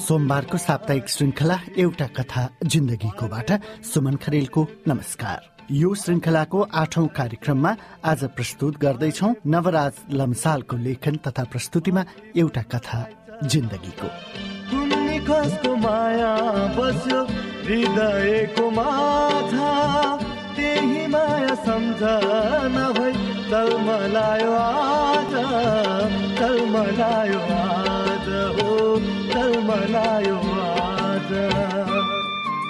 सोमबारको साप्ताहिक श्रृङ्खला एउटा कथा जिन्दगीकोबाट सुमन खरेलको नमस्कार। यो श्रृङ्खलाको आठौं कार्यक्रममा आज प्रस्तुत गर्दैछौ नवराज लम्सालको लेखन तथा प्रस्तुतिमा एउटा कथा जिन्दगीको। माया बस्यो हृदयको त्यही माया सम्झ नभई आज आज हो आज।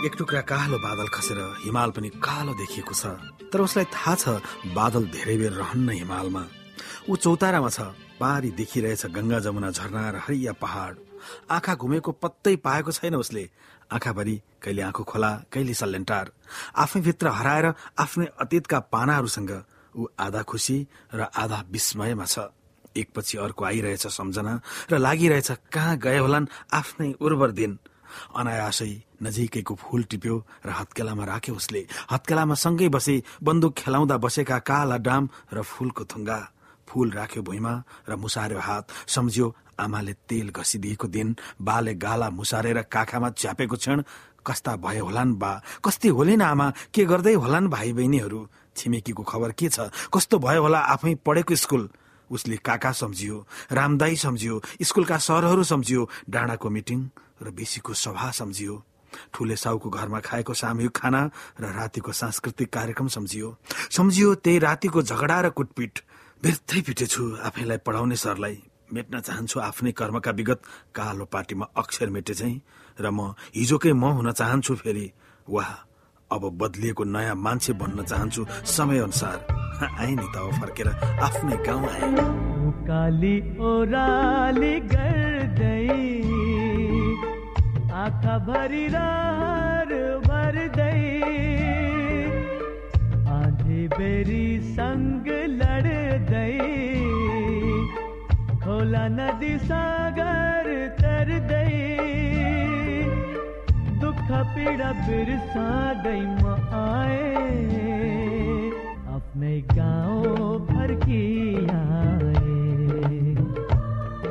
एक टुक्रा कालो बादल खसेर हिमाल पनि कालो देखिएको छ तर उसलाई थाहा छ बादल धेरै बेर रहन्न हिमालमा। ऊ चौतारामा छ पारी देखिरहेछ गंगा जमुना झरना र हरिया पहाड। आँखा घुमेको पत्तै पाएको छैन उसले। आँखाभरि कहिले आँखो खोला कहिले सल्यान्टार आफै भित्र हराएर आफ्नै अतीतका पानाहरूसँग ऊ आधा खुसी र आधा विस्मयमा छ। एकपछि अर्को आइरहेछ सम्झना र लागिरहेछ कहाँ गए होलान्? आफ्नै उर्वर दिन। अनायासै नजिकैको फूल टिप्यो र हत्केलामा राख्यो उसले। हत्केलामा सँगै बसे बन्दुक खेलाउँदा बसेका काला डाम र फूलको थुङ्गा। फूल राख्यो भुइँमा र मुसार्यो हात। सम्झ्यो आमाले तेल घसिदिएको दिन बाले गाला मुसारेर काखामा च्यापेको क्षण कस्ता भए होलान् बा? कस्ती होलिन् आमा? के गर्दै होलान् भाइ बहिनीहरू छिमेकीको खबर के छ? कस्तो भयो होला आफै पढेको स्कुल? उसले काका सम्झियो रामदाई सम्झियो स्कुलका सरहरू सम्झियो डाँडाको मिटिङ र बेसीको सभा सम्झियो। ठुले साउको घरमा खाएको सामूहिक खाना र रातिको सांस्कृतिक कार्यक्रम सम्झियो। सम्झियो त्यही रातिको झगडा र कुटपिट। व्यर्थै पिटेछु आफैलाई पढाउने सरलाई। मेट्न चाहन्छु आफ्नै कर्मका विगत कालो पार्टीमा अक्षर मेटे चाहिँ र म हिजोकै म हुन चाहन्छु फेरि। वाह! अब बदलिएको नयाँ मान्छे बन्न चाहन्छु समय अनुसार आए नि त फर्केर आफ्नै गाउँ आए। काली ओराली गर्दै आँखा भरि भर्दै आधी बेरी सँग खोला नदी सागर तरदै। पीडा म आए। आफ्नै गाउँ फर्की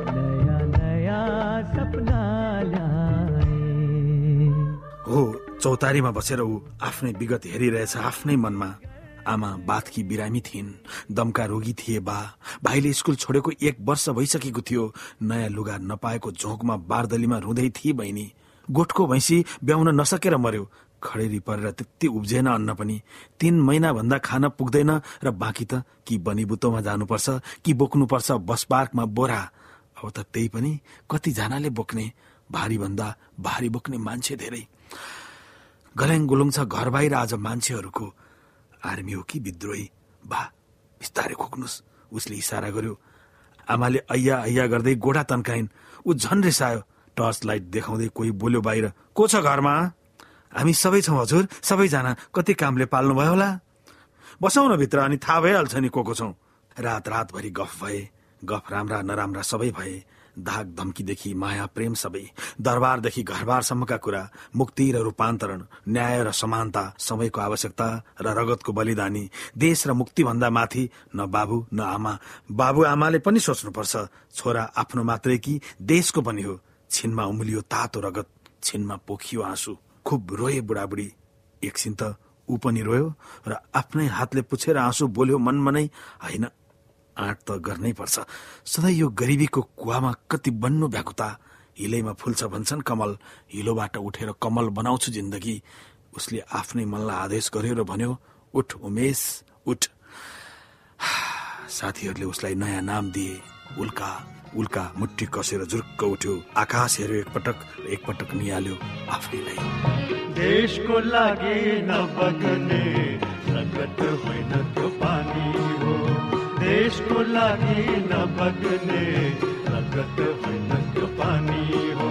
नयाँ नयाँ सपना हो चौतारीमा बसेर ऊ आफ्नै विगत हेरिरहेछ आफ्नै मनमा। आमा बाथकी बिरामी थिइन् दमका रोगी थिए बा। भाइले स्कुल छोडेको एक वर्ष भइसकेको थियो। नयाँ लुगा नपाएको झोकमा बारदलीमा रुँदै थिए बहिनी। गोठको भैँसी ब्याउन नसकेर मर्यो खडेरी परेर त्यति उब्जेन अन्न पनि। तीन महिना भन्दा खान पुग्दैन र बाँकी त कि बनीबुतोमा जानुपर्छ कि बोक्नुपर्छ बस पार्कमा बोरा। अब त त्यही पनि कतिजनाले बोक्ने भारी भन्दा भारी बोक्ने मान्छे धेरै। गल्याङ गुलुङ छ घर बाहिर आज मान्छेहरूको। आर्मी हो कि विद्रोही? बा बिस्तारै खोक्नुहोस् उसले इसारा गर्यो। आमाले ऐया ऐया गर्दै गोडा तन्काइन्। ऊ झन् रिसायो। टर्च लाइट देखाउँदै कोही बोल्यो बाहिर को छ घरमा? हामी सबै छौँ हजुर। सबैजना। कति कामले पाल्नु भयो होला? बसौँ न भित्र अनि थाहा भइहाल्छ नि को को छौँ। रात रातभरि गफ भए गफ राम्रा नराम्रा सबै भए धाक धम्कीदेखि माया प्रेम सबै दरबारदेखि घरबारसम्मका कुरा मुक्ति र रूपान्तरण न्याय र समानता समयको आवश्यकता र रगतको बलिदानी देश र मुक्ति भन्दा माथि न बाबु न आमा। बाबु आमाले पनि सोच्नुपर्छ छोरा आफ्नो मात्रै कि देशको पनि हो। छिनमा उम्लियो तातो रगत छिनमा पोखियो आँसु खुब रोए बुढाबुढी। एकछिन त ऊ पनि रोयो र आफ्नै हातले पुछेर आँसु बोल्यो मनमनै होइन आँट त गर्नै पर्छ। सधैँ यो गरिबीको कुवामा कति बन्नु भ्याकुता हिलैमा फुल्छ भन्छन् कमल। हिलोबाट उठेर कमल बनाउँछु जिन्दगी। उसले आफ्नै मनलाई आदेश गर्यो र भन्यो उठ उमेश उठ। साथीहरूले उसलाई नयाँ नाम दिए उल्का उल्का मुट्टी कसेर जुर्क उठ्यो आकाश हेऱ्यो एकपटक एकपटक निहाल्यो आफैलाई। देशको लागि नबग्ने होइन त्यो पानी देशको लागि नबग्ने रगत होइन त्यो पानी हो।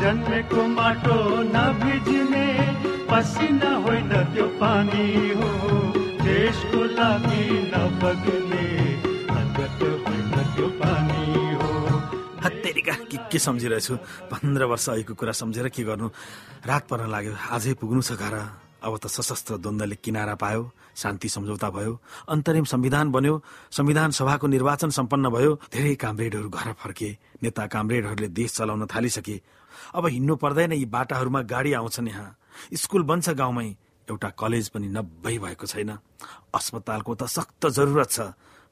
जन्मेको माटो नभिज्ने पसिना होइन त्यो पानी हो। देशको लागि नबग्ने के सम्झिरहेछु? पन्ध्र वर्ष अघिको कुरा सम्झेर के गर्नु? रात पर्न लाग्यो। आजै पुग्नु छ घर। अब त सशस्त्र द्वन्द्वले किनारा पायो शान्ति सम्झौता भयो अन्तरिम संविधान बन्यो संविधान सभाको निर्वाचन सम्पन्न भयो धेरै कामरेडहरू घर फर्के नेता कामरेडहरूले देश चलाउन थालिसके। अब हिँड्नु पर्दैन यी बाटाहरूमा गाडी आउँछन् यहाँ। स्कुल बन्छ गाउँमै। एउटा कलेज पनि नब्बै भएको छैन। अस्पतालको त सख्त जरुरत छ।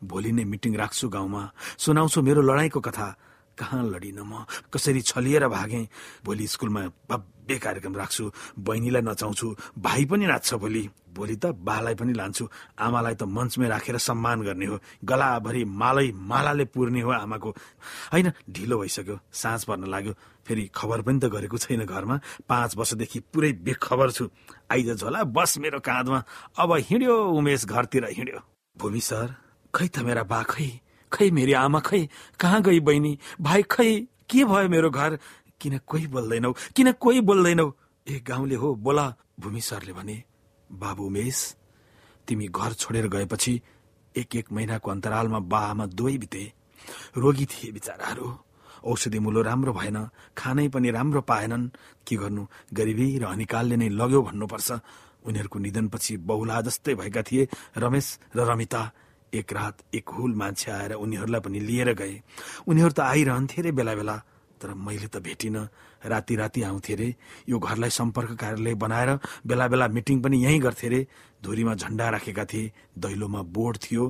भोलि नै मिटिङ राख्छु गाउँमा। सुनाउँछु मेरो लडाईँको कथा। कहाँ लडिन म? कसरी छलिएर भागे? भोलि स्कुलमा भव्य कार्यक्रम राख्छु। बहिनीलाई नचाउँछु। भाइ पनि नाच्छ भोलि। भोलि त बालाई पनि लान्छु। आमालाई त मञ्चमै राखेर सम्मान गर्ने हो। गलाभरि मालै मालाले पुर्ने हो आमाको। होइन ढिलो भइसक्यो। साँझ पर्न लाग्यो। फेरि खबर पनि त गरेको छैन घरमा। पाँच वर्षदेखि पुरै बेखबर छु। आइज झोला बस मेरो काँधमा। अब हिँड्यो उमेश घरतिर हिँड्यो। भूमि सर खै त मेरा बा खै खै मेरी आमा खै? कहाँ गई बहिनी? भाइ खै? के भयो मेरो घर? किन कोही बोल्दैनौ? किन कोही बोल्दैनौ? ए गाउँले हो बोला भूमि सरले भने बाबु उमेश तिमी घर छोडेर गएपछि एक एक महिनाको अन्तरालमा बा आमा दुवै बिते। रोगी थिए बिचराहरू। औषधि मुलो राम्रो भएन खानै पनि राम्रो पाएनन्। के गर्नु? गरिबी र अनिकालले नै लग्यो भन्नुपर्छ। उनीहरूको निधनपछि बहुला जस्तै भएका थिए रमेश र रमिता। एक रात एक हुल मान्छे आएर उनीहरूलाई पनि लिएर गए। उनीहरू त आइरहन्थे अरे बेला बेला तर मैले त भेटिनँ। राति राति आउँथे अरे यो घरलाई सम्पर्क कार्यालय बनाएर बेला बेला मिटिङ पनि यहीँ गर्थे अरे धुरीमा झण्डा राखेका थिए। दैलोमा बोर्ड थियो।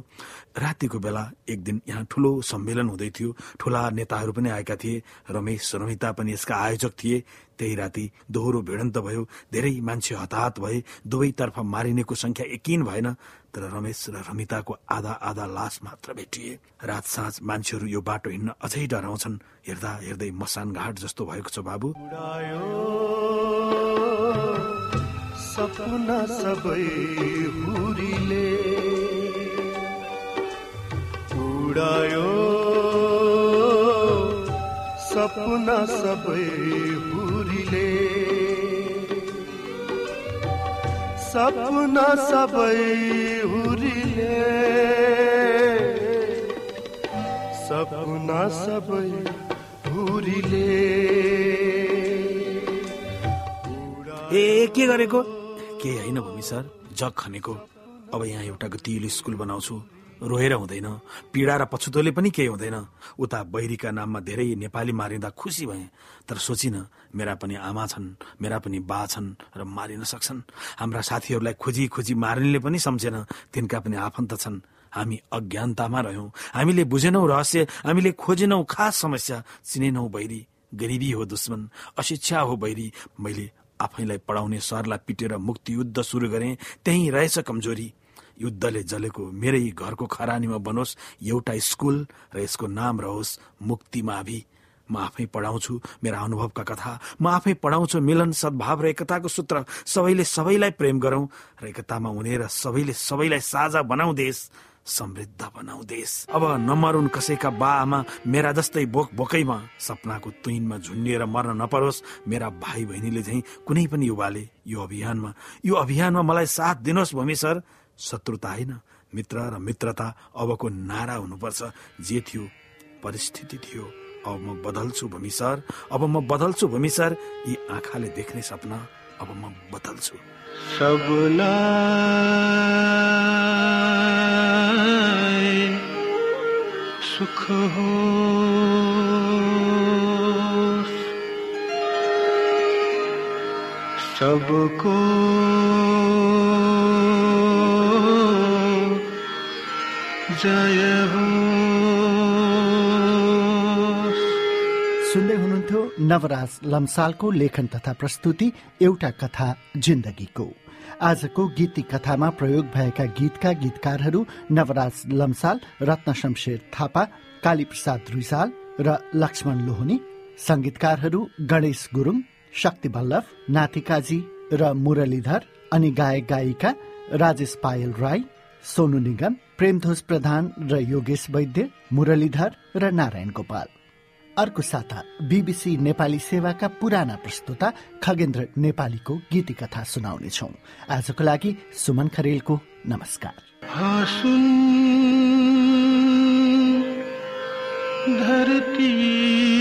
रातिको बेला एक दिन यहाँ ठुलो सम्मेलन हुँदै थियो। ठुला नेताहरू पनि आएका थिए। रमेश रमिता पनि यसका आयोजक थिए। त्यही राति दोहोरो भिडन्त भयो। धेरै मान्छे हताहत भए। दुवैतर्फ मारिनेको संख्या यकिन भएन। तर रमेश र रमिताको आधा आधा लास मात्र भेटिए। रात साँझ मान्छेहरू यो बाटो हिँड्न अझै डराउँछन्। हेर्दा हेर्दै मसान घाट जस्तो भएको छ बाबु। सपना सबै हुरीले उडायो सपना सबै हुरीले सपना सबै हुरीले सपना सबै हुरीले ए के गरेको? केही होइन भूमि सर? जग खनेको। अब यहाँ एउटा गतिलो स्कुल बनाउँछु। रोएर हुँदैन। पीडा र पछुतोले पनि केही हुँदैन। उता बहिरीका नाममा धेरै नेपाली मारिँदा खुसी भए। तर सोचिन मेरा पनि आमा छन् मेरा पनि बा छन् र मारिन सक्छन्। हाम्रा साथीहरूलाई खोजी खोजी मार्नेले पनि सम्झेन। तिनका पनि आफन्त छन्। हामी अज्ञानतामा रह्यौं। हामीले बुझेनौ रहस्य हामीले खोजेनौ खास समस्या। चिनेनौ बहिरी गरिबी हो दुश्मन। अशिक्षा हो बहिरी मैले आफैलाई पढाउने सरलाई पिटेर मुक्ति युद्ध सुरु गरे त्यही रहेछ कमजोरी। युद्धले जलेको मेरै घरको खरानीमा बनोस् एउटा स्कुल र यसको नाम रहोस् मुक्ति माभि। म आफै पढाउँछु मेरा अनुभवका कथा। म आफै पढाउँछु मिलन सद्भाव र एकताको सूत्र। सबैले सबैलाई प्रेम गरौं र एकतामा हुने र सबैले सबैलाई साझा बनाऊ देश। समृद्ध बनाऊ देश। अब नमरुन् कसैका बा आमा मेरा जस्तै बोक बोकैमा सपनाको तुइनमा झुन्डिएर मर्न नपरोस् मेरा भाइ बहिनीले झै कुनै पनि युवाले यो अभियानमा यो अभियानमा मलाई साथ दिनुहोस् भूमि सर। शत्रुता होइन मित्र र मित्रता अबको नारा हुनुपर्छ। जे थियो परिस्थिति थियो अब म बदल्छु भूमि सर। अब म बदल्छु भूमि सर। यी आँखाले देख्ने सपना अब म बदल्छु। सुख हो। सबको जय हो। सुन्दै हुनुहुन्थ्यो नवराज लम्सालको लेखन तथा प्रस्तुति एउटा कथा जिन्दगीको। आजको गीती कथामा प्रयोग भएका गीतका गीतकारहरू नवराज लम्साल रत्न शमशेर थापा काली प्रसाद रुइसाल र लक्ष्मण लोहनी संगीतकारहरू गणेश गुरुङ शक्ति बल्लभ नातिकाजी र मुरलीधर अनि गायक गायिका राजेश पायल राई सोनु निगम प्रेमध्वज प्रधान र योगेश वैद्य मुरलीधर र नारायण गोपाल। अर्को साता बीबीसी नेपाली सेवाका पुराना प्रस्तुता खगेन्द्र नेपालीको गीती कथा सुनाउनेछौ। आजको लागि सुमन खरेलको नमस्कार। धरती